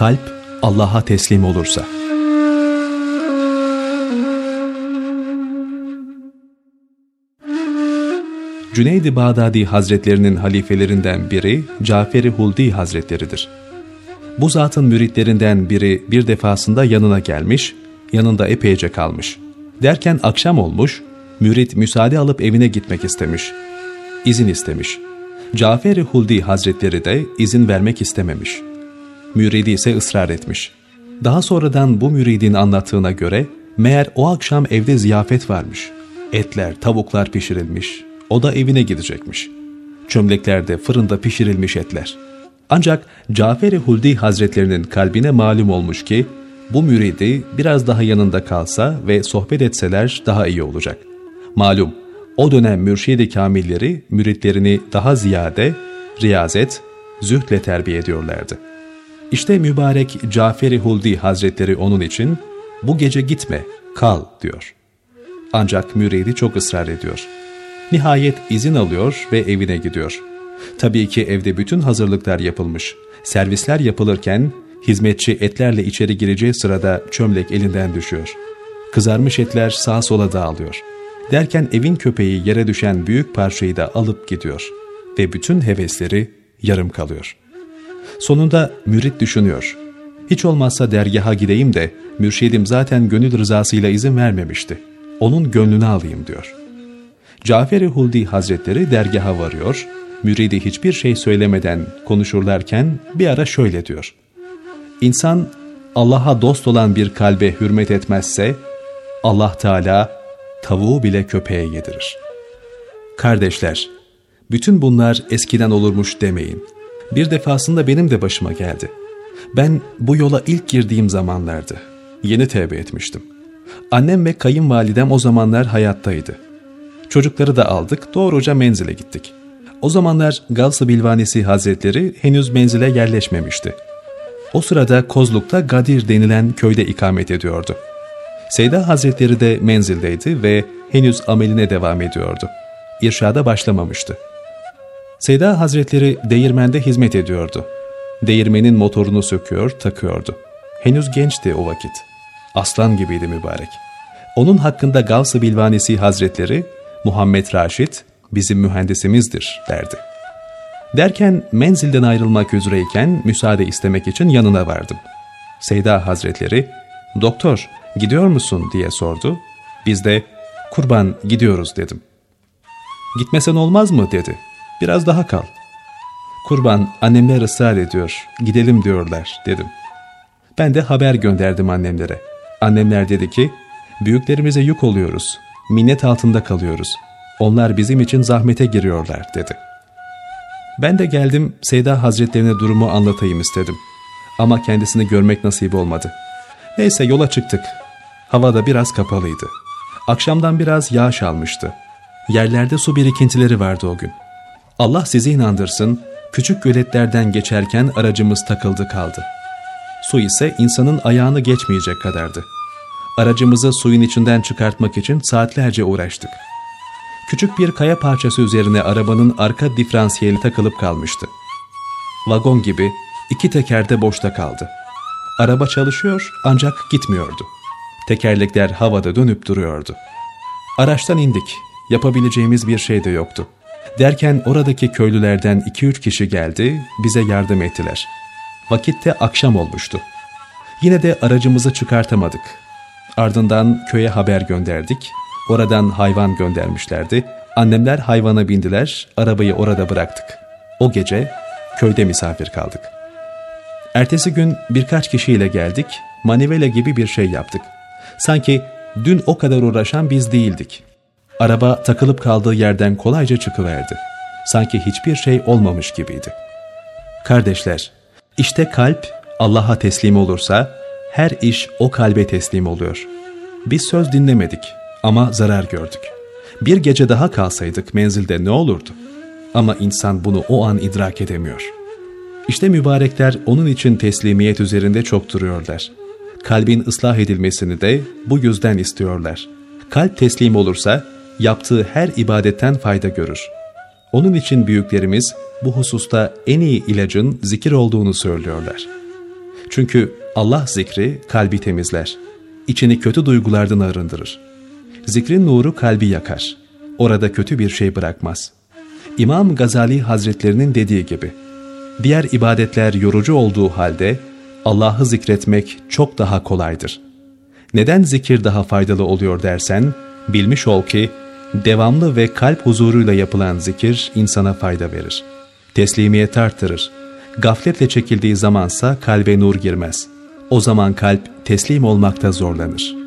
kalp Allah'a teslim olursa. Cüneyd-i Bağdadi Hazretlerinin halifelerinden biri Cafer-i Huldi Hazretleridir. Bu zatın müritlerinden biri bir defasında yanına gelmiş, yanında epeyce kalmış. Derken akşam olmuş, mürit müsaade alıp evine gitmek istemiş. İzin istemiş. Cafer-i Huldi Hazretleri de izin vermek istememiş. Müridi ise ısrar etmiş. Daha sonradan bu müridin anlattığına göre meğer o akşam evde ziyafet varmış. Etler, tavuklar pişirilmiş. O da evine gidecekmiş. Çömleklerde fırında pişirilmiş etler. Ancak Cafer-i Huldi Hazretlerinin kalbine malum olmuş ki bu müridi biraz daha yanında kalsa ve sohbet etseler daha iyi olacak. Malum o dönem mürşid-i kamilleri müritlerini daha ziyade riyazet, zühdle terbiye ediyorlardı. İşte mübarek Cafer-i Huldi Hazretleri onun için bu gece gitme, kal diyor. Ancak müridi çok ısrar ediyor. Nihayet izin alıyor ve evine gidiyor. Tabii ki evde bütün hazırlıklar yapılmış. Servisler yapılırken hizmetçi etlerle içeri gireceği sırada çömlek elinden düşüyor. Kızarmış etler sağa sola dağılıyor. Derken evin köpeği yere düşen büyük parçayı da alıp gidiyor. Ve bütün hevesleri yarım kalıyor. Sonunda mürit düşünüyor. Hiç olmazsa dergaha gideyim de mürşidim zaten gönül rızasıyla izin vermemişti. Onun gönlünü alayım diyor. Cafer-i Huldi Hazretleri dergaha varıyor, müridi hiçbir şey söylemeden konuşurlarken bir ara şöyle diyor. İnsan Allah'a dost olan bir kalbe hürmet etmezse Allah Teala tavuğu bile köpeğe yedirir. Kardeşler, bütün bunlar eskiden olurmuş demeyin. Bir defasında benim de başıma geldi. Ben bu yola ilk girdiğim zamanlardı. Yeni tevbe etmiştim. Annem ve kayınvalidem o zamanlar hayattaydı. Çocukları da aldık, doğruca menzile gittik. O zamanlar Gavs-ı Bilvanesi Hazretleri henüz menzile yerleşmemişti. O sırada Kozluk'ta Gadir denilen köyde ikamet ediyordu. Seyda Hazretleri de menzildeydi ve henüz ameline devam ediyordu. İrşada başlamamıştı. Seyda Hazretleri değirmende hizmet ediyordu. Değirmenin motorunu söküyor, takıyordu. Henüz gençti o vakit. Aslan gibiydi mübarek. Onun hakkında Gavs-ı Bilvanesi Hazretleri, Muhammed Raşit bizim mühendisimizdir derdi. Derken menzilden ayrılmak üzereyken müsaade istemek için yanına vardım. Seyda Hazretleri, doktor gidiyor musun diye sordu. Biz de kurban gidiyoruz dedim. Gitmesen olmaz mı dedi. Biraz daha kal. Kurban annemler ısrar ediyor, gidelim diyorlar dedim. Ben de haber gönderdim annemlere. Annemler dedi ki, büyüklerimize yük oluyoruz, minnet altında kalıyoruz. Onlar bizim için zahmete giriyorlar dedi. Ben de geldim Seyda Hazretlerine durumu anlatayım istedim. Ama kendisini görmek nasip olmadı. Neyse yola çıktık. Hava da biraz kapalıydı. Akşamdan biraz yağış almıştı. Yerlerde su birikintileri vardı o gün. Allah sizi inandırsın, küçük göletlerden geçerken aracımız takıldı kaldı. Su ise insanın ayağını geçmeyecek kadardı. Aracımızı suyun içinden çıkartmak için saatlerce uğraştık. Küçük bir kaya parçası üzerine arabanın arka diferansiyeli takılıp kalmıştı. Vagon gibi iki tekerde boşta kaldı. Araba çalışıyor ancak gitmiyordu. Tekerlekler havada dönüp duruyordu. Araçtan indik. Yapabileceğimiz bir şey de yoktu. Derken oradaki köylülerden iki üç kişi geldi, bize yardım ettiler. Vakitte akşam olmuştu. Yine de aracımızı çıkartamadık. Ardından köye haber gönderdik. Oradan hayvan göndermişlerdi. Annemler hayvana bindiler, arabayı orada bıraktık. O gece köyde misafir kaldık. Ertesi gün birkaç kişiyle geldik, manivela gibi bir şey yaptık. Sanki dün o kadar uğraşan biz değildik. Araba takılıp kaldığı yerden kolayca çıkıverdi. Sanki hiçbir şey olmamış gibiydi. Kardeşler, işte kalp Allah'a teslim olursa her iş o kalbe teslim oluyor. Biz söz dinlemedik ama zarar gördük. Bir gece daha kalsaydık menzilde ne olurdu? Ama insan bunu o an idrak edemiyor. İşte mübarekler onun için teslimiyet üzerinde çok duruyorlar. Kalbin ıslah edilmesini de bu yüzden istiyorlar. Kalp teslim olursa yaptığı her ibadetten fayda görür. Onun için büyüklerimiz bu hususta en iyi ilacın zikir olduğunu söylüyorlar. Çünkü Allah zikri kalbi temizler. İçini kötü duygulardan arındırır. Zikrin nuru kalbi yakar. Orada kötü bir şey bırakmaz. İmam Gazali Hazretlerinin dediği gibi, diğer ibadetler yorucu olduğu halde Allah'ı zikretmek çok daha kolaydır. Neden zikir daha faydalı oluyor dersen, bilmiş ol ki, devamlı ve kalp huzuruyla yapılan zikir insana fayda verir. Teslimiyet arttırır. Gafletle çekildiği zamansa kalbe nur girmez. O zaman kalp teslim olmakta zorlanır.''